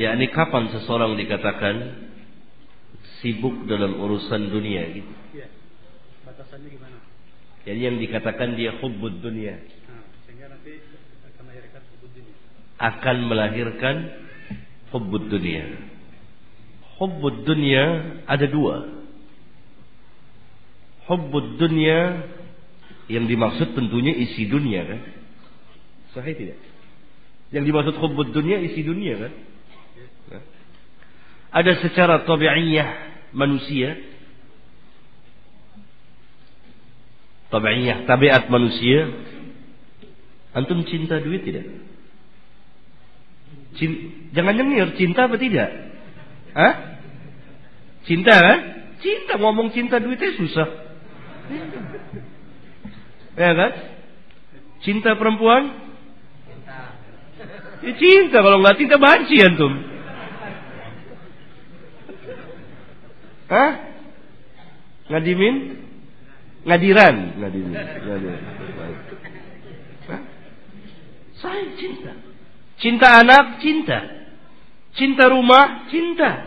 Ya, ini kapan seseorang dikatakan sibuk dalam urusan dunia gitu. Iya. Batasannya gimana? Jadi yang dikatakan dia hubbud dunia Nah, sehingga nanti akan melahirkan hubud ini. akan melahirkan hubbud dunia. Hubbud dunia ada dua. Hubbud dunia yang dimaksud tentunya isi dunia kan? Sahih tidak? Yang dimaksud hubbud dunia isi dunia kan? Ada secara tabi'iyah manusia tabi'iyah tabiat manusia antum cinta duit tidak? Cin- jangan nyengir, cinta apa tidak? Hah? Cinta kan? Cinta ngomong cinta duitnya susah. Ya kan? Cinta perempuan? Ya cinta kalau nggak cinta banci antum. Hah? Ngadimin? Ngadiran, ngadimin. ngadimin. Hah? Saya cinta. Cinta anak, cinta. Cinta rumah, cinta.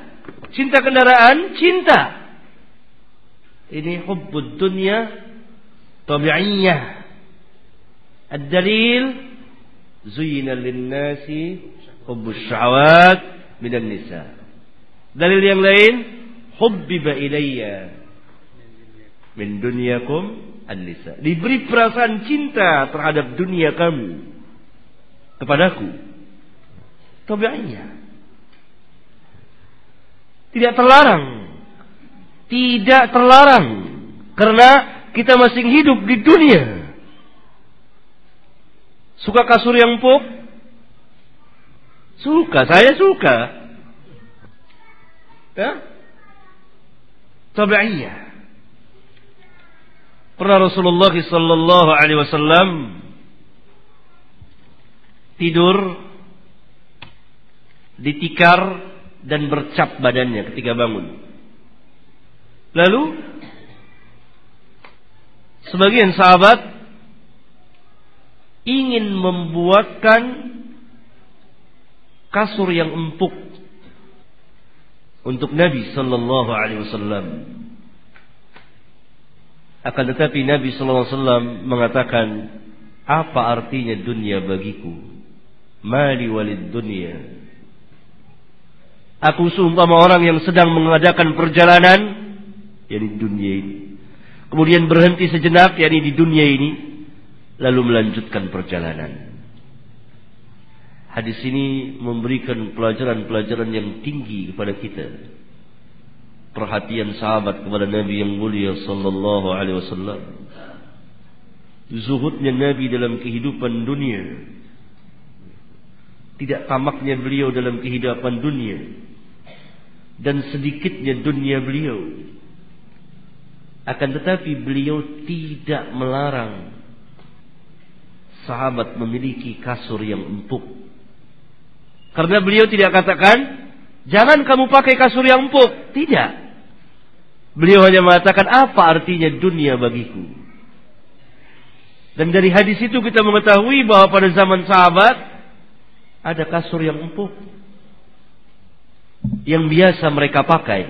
Cinta kendaraan, cinta. Ini hubbud dunya tabi'iyah. Ad-dalil zuyina lin-nasi hubbus syahawat minan nisa. Dalil yang lain hubbiba ilayya min dunyakum an-nisa. Diberi perasaan cinta terhadap dunia kamu kepadaku. Tabi'iyah. Tidak terlarang. Tidak terlarang. Karena kita masih hidup di dunia. Suka kasur yang empuk? Suka, saya suka. Ya? Tabi'iyah. Pernah Rasulullah sallallahu alaihi wasallam tidur ditikar dan bercap badannya ketika bangun. Lalu sebagian sahabat ingin membuatkan kasur yang empuk untuk Nabi sallallahu alaihi wasallam. Akan tetapi Nabi sallallahu alaihi wasallam mengatakan, "Apa artinya dunia bagiku? Mali walid dunia." Aku seumpama orang yang sedang mengadakan perjalanan yakni dunia ini. Kemudian berhenti sejenak yakni di dunia ini lalu melanjutkan perjalanan. Hadis ini memberikan pelajaran-pelajaran yang tinggi kepada kita. Perhatian sahabat kepada Nabi yang mulia sallallahu alaihi wasallam. Zuhudnya Nabi dalam kehidupan dunia. Tidak tamaknya beliau dalam kehidupan dunia. Dan sedikitnya dunia beliau. Akan tetapi beliau tidak melarang sahabat memiliki kasur yang empuk. Karena beliau tidak katakan, jangan kamu pakai kasur yang empuk. Tidak. Beliau hanya mengatakan, apa artinya dunia bagiku. Dan dari hadis itu kita mengetahui bahwa pada zaman sahabat, ada kasur yang empuk. Yang biasa mereka pakai.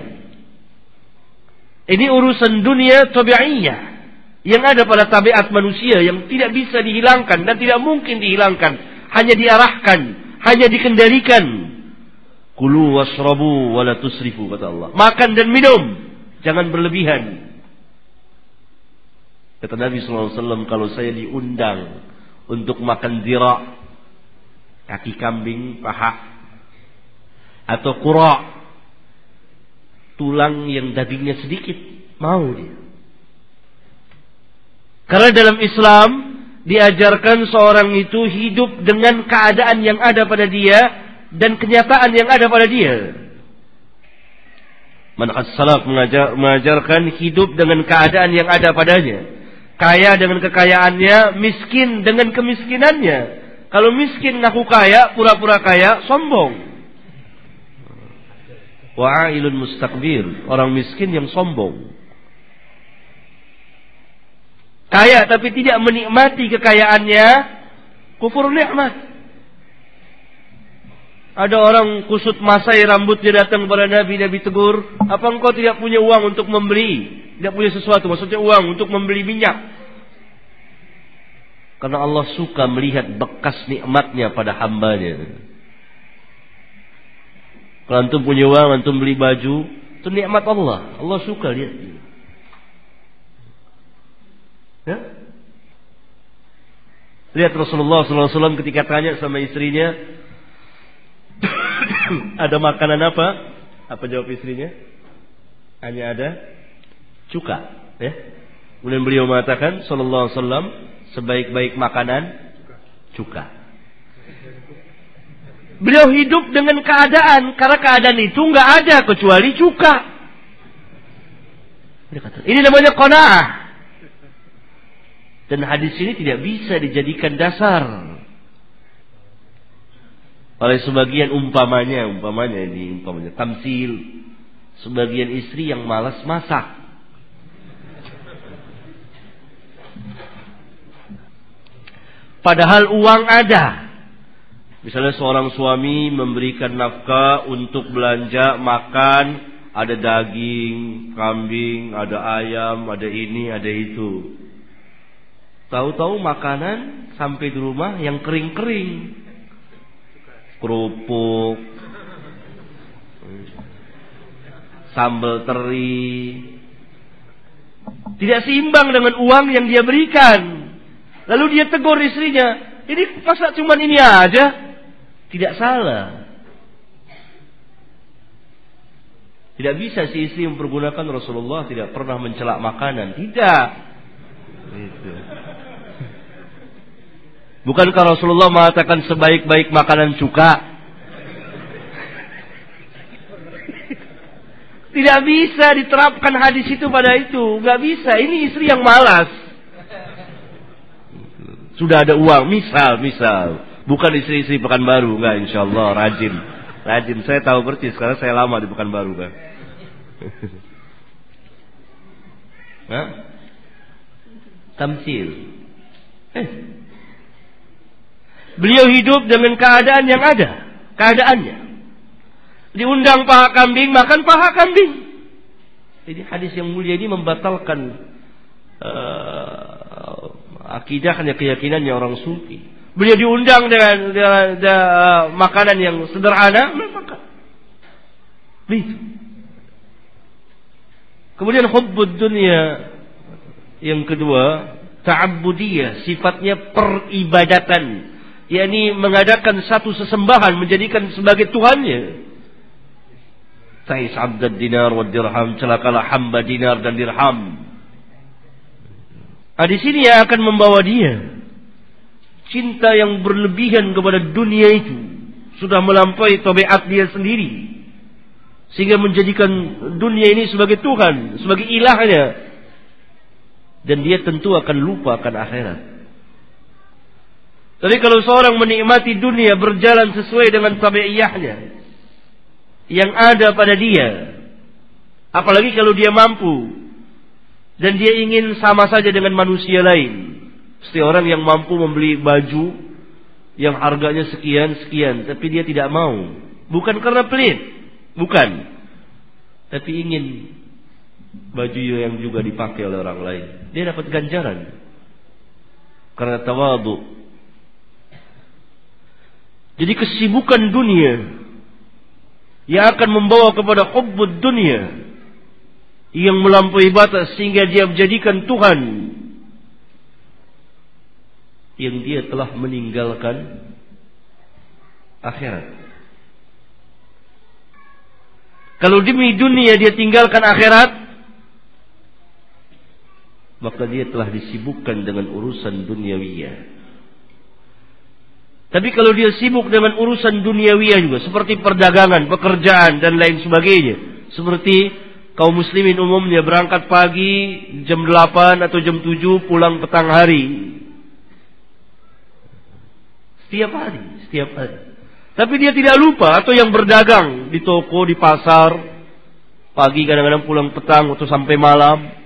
Ini urusan dunia tabi'iyah. Yang ada pada tabiat manusia yang tidak bisa dihilangkan dan tidak mungkin dihilangkan. Hanya diarahkan hanya dikendalikan. Kulu wasrabu wala tusrifu kata Allah. Makan dan minum, jangan berlebihan. Kata Nabi SAW, kalau saya diundang untuk makan zira, kaki kambing, paha, atau kura, tulang yang dagingnya sedikit, mau dia. Karena dalam Islam, diajarkan seorang itu hidup dengan keadaan yang ada pada dia dan kenyataan yang ada pada dia. Manhaj salaf mengajar, mengajarkan hidup dengan keadaan yang ada padanya. Kaya dengan kekayaannya, miskin dengan kemiskinannya. Kalau miskin ngaku kaya, pura-pura kaya, sombong. Wa'ailun mustakbir, orang miskin yang sombong. Kaya tapi tidak menikmati kekayaannya, kufur nikmat. Ada orang kusut masai rambutnya datang kepada Nabi, Nabi tegur, apa engkau tidak punya uang untuk membeli? Tidak punya sesuatu, maksudnya uang untuk membeli minyak. Karena Allah suka melihat bekas nikmatnya pada hambanya. Kalau antum punya uang, antum beli baju, itu nikmat Allah. Allah suka lihat. Ya? Lihat Rasulullah SAW ketika tanya sama istrinya, ada makanan apa? Apa jawab istrinya? Hanya ada cuka. Ya. Kemudian beliau mengatakan, Sallallahu Alaihi Wasallam, sebaik-baik makanan cuka. Beliau hidup dengan keadaan karena keadaan itu nggak ada kecuali cuka. Ini namanya kona'ah. Dan hadis ini tidak bisa dijadikan dasar oleh sebagian umpamanya, umpamanya ini umpamanya tamsil. Sebagian istri yang malas masak. Padahal uang ada. Misalnya seorang suami memberikan nafkah untuk belanja makan, ada daging, kambing, ada ayam, ada ini, ada itu. Tahu-tahu makanan sampai di rumah yang kering-kering kerupuk, sambal teri. Tidak seimbang dengan uang yang dia berikan. Lalu dia tegur istrinya, ini masa cuma ini aja? Tidak salah. Tidak bisa si istri mempergunakan Rasulullah tidak pernah mencelak makanan. Tidak. Gitu. Bukankah Rasulullah mengatakan sebaik-baik makanan cuka? Tidak bisa diterapkan hadis itu pada itu. Gak bisa. Ini istri yang malas. Sudah ada uang. Misal, misal. Bukan istri-istri baru, Enggak, insya Allah. Rajin. Rajin. Saya tahu persis. Karena saya lama di baru, kan. Hah? Tamsil. Eh, Beliau hidup dengan keadaan yang ada. Keadaannya. Diundang paha kambing, makan paha kambing. Jadi hadis yang mulia ini membatalkan uh, akidahnya, keyakinannya orang sufi. Beliau diundang dengan, dengan, dengan uh, makanan yang sederhana, makan. Begitu. Kemudian hubbud dunia yang kedua, ta'abbudiyah, sifatnya peribadatan yakni mengadakan satu sesembahan menjadikan sebagai tuhannya. Tais abdad dinar wa dirham celakalah hamba dinar dan dirham. Nah, di sini yang akan membawa dia cinta yang berlebihan kepada dunia itu sudah melampaui tabiat dia sendiri sehingga menjadikan dunia ini sebagai Tuhan, sebagai ilahnya dan dia tentu akan lupa akan akhirat. Tapi kalau seorang menikmati dunia berjalan sesuai dengan tabiiyahnya yang ada pada dia, apalagi kalau dia mampu dan dia ingin sama saja dengan manusia lain. Seperti orang yang mampu membeli baju yang harganya sekian sekian, tapi dia tidak mau. Bukan karena pelit, bukan. Tapi ingin baju yang juga dipakai oleh orang lain. Dia dapat ganjaran. Karena tawadu, jadi kesibukan dunia yang akan membawa kepada hubbud dunia yang melampaui batas sehingga dia menjadikan Tuhan yang dia telah meninggalkan akhirat. Kalau demi dunia dia tinggalkan akhirat, maka dia telah disibukkan dengan urusan duniawiyah. Tapi kalau dia sibuk dengan urusan duniawiya juga, seperti perdagangan, pekerjaan, dan lain sebagainya. Seperti kaum muslimin umumnya berangkat pagi jam 8 atau jam 7 pulang petang hari. Setiap hari, setiap hari. Tapi dia tidak lupa atau yang berdagang di toko, di pasar, pagi kadang-kadang pulang petang atau sampai malam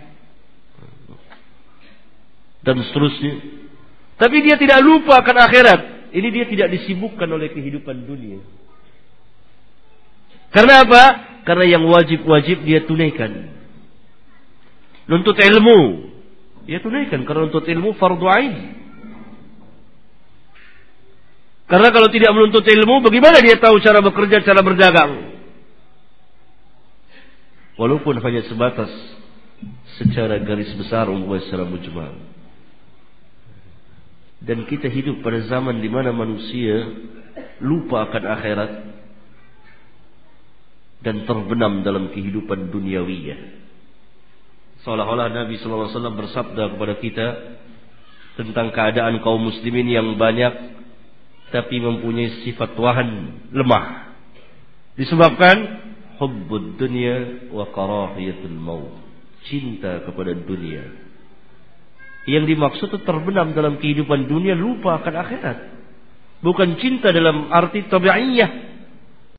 dan seterusnya. Tapi dia tidak lupa akan akhirat. Ini dia tidak disibukkan oleh kehidupan dunia. Karena apa? Karena yang wajib-wajib dia tunaikan. Nuntut ilmu, dia tunaikan. Karena nuntut ilmu fardu ain. Karena kalau tidak menuntut ilmu, bagaimana dia tahu cara bekerja, cara berdagang? Walaupun hanya sebatas secara garis besar umpamanya secara mujmal. Dan kita hidup pada zaman di mana manusia lupa akan akhirat dan terbenam dalam kehidupan duniawiyah. Seolah-olah Nabi SAW bersabda kepada kita tentang keadaan kaum muslimin yang banyak tapi mempunyai sifat wahan lemah. Disebabkan hubbud dunya wa karahiyatul maut. Cinta kepada dunia. Yang dimaksud itu terbenam dalam kehidupan dunia lupa akan akhirat. Bukan cinta dalam arti tabi'iyah